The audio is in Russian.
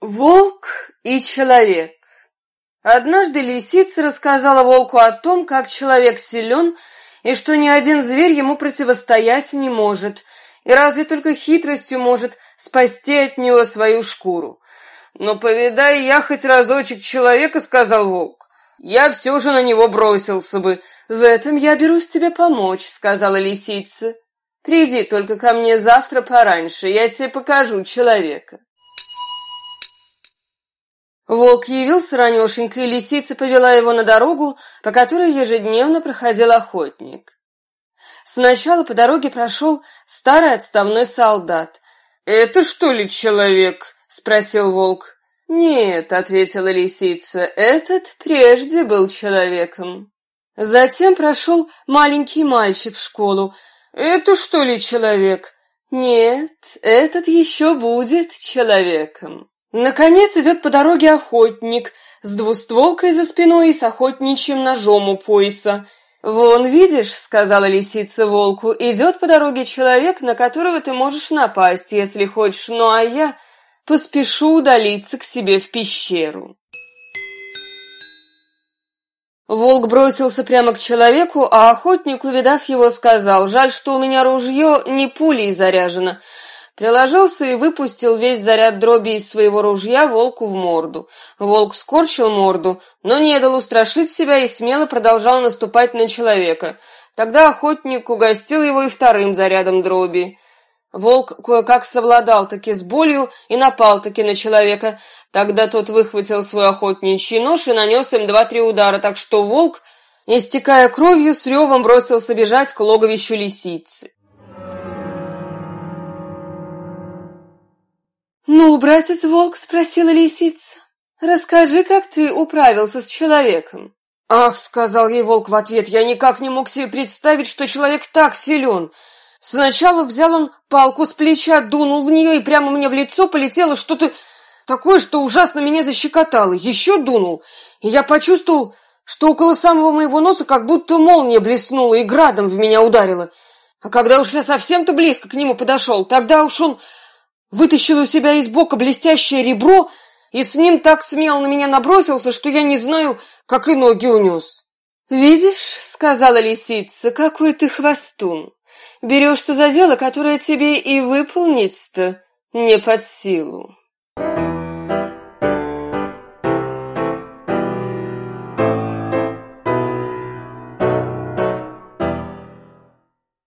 Волк и человек. Однажды лисица рассказала волку о том, как человек силен, и что ни один зверь ему противостоять не может, и разве только хитростью может спасти от него свою шкуру. «Но повидай я хоть разочек человека», — сказал волк, — «я все же на него бросился бы». «В этом я берусь тебе помочь», — сказала лисица. «Приди только ко мне завтра пораньше, я тебе покажу человека». Волк явился ранешенько, и лисица повела его на дорогу, по которой ежедневно проходил охотник. Сначала по дороге прошел старый отставной солдат. «Это что ли человек?» — спросил волк. «Нет», — ответила лисица, — «этот прежде был человеком». Затем прошел маленький мальчик в школу. «Это что ли человек?» «Нет, этот еще будет человеком». Наконец идет по дороге охотник с двустволкой за спиной и с охотничьим ножом у пояса. «Вон, видишь, — сказала лисица волку, — идет по дороге человек, на которого ты можешь напасть, если хочешь, ну а я поспешу удалиться к себе в пещеру». Волк бросился прямо к человеку, а охотник, увидав его, сказал, «Жаль, что у меня ружье не пулей заряжено». Приложился и выпустил весь заряд дроби из своего ружья волку в морду. Волк скорчил морду, но не дал устрашить себя и смело продолжал наступать на человека. Тогда охотник угостил его и вторым зарядом дроби. Волк кое-как совладал таки с болью и напал таки на человека. Тогда тот выхватил свой охотничий нож и нанес им два-три удара, так что волк, истекая кровью, с ревом бросился бежать к логовищу лисицы. «Ну, братец-волк», — спросила лисица, — «расскажи, как ты управился с человеком». «Ах», — сказал ей волк в ответ, — «я никак не мог себе представить, что человек так силен». Сначала взял он палку с плеча, дунул в нее, и прямо мне в лицо полетело что-то такое, что ужасно меня защекотало. Еще дунул, и я почувствовал, что около самого моего носа как будто молния блеснула и градом в меня ударила. А когда уж я совсем-то близко к нему подошел, тогда уж он вытащил у себя из бока блестящее ребро и с ним так смело на меня набросился, что я не знаю, как и ноги унес. «Видишь, — сказала лисица, — какой ты хвостун. Берешься за дело, которое тебе и выполнить-то не под силу».